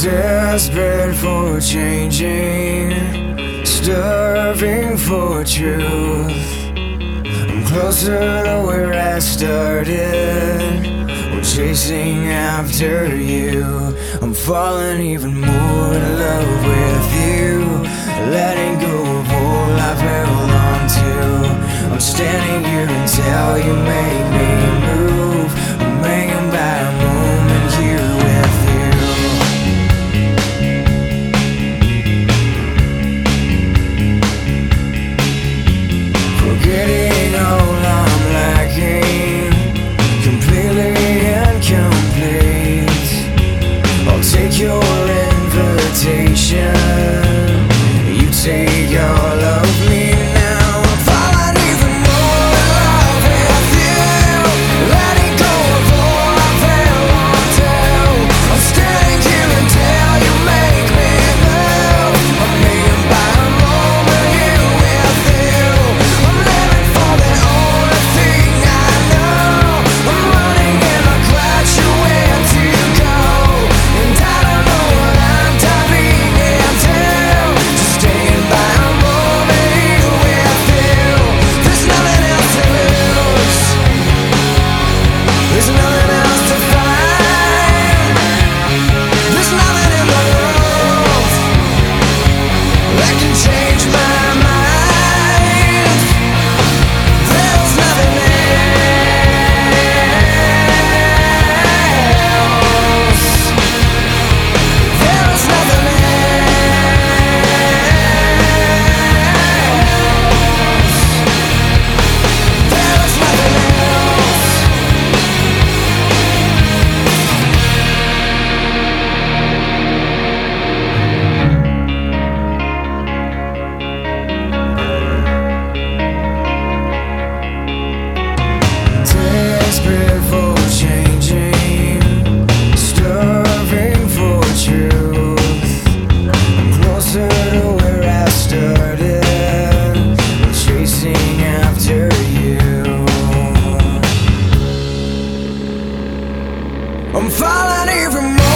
Desperate for changing, starving for truth. I'm closer to where I started. I'm chasing after you. I'm falling even more in love with you. Letting go of all I've held on to. I'm standing here until you make your I'm falling even more.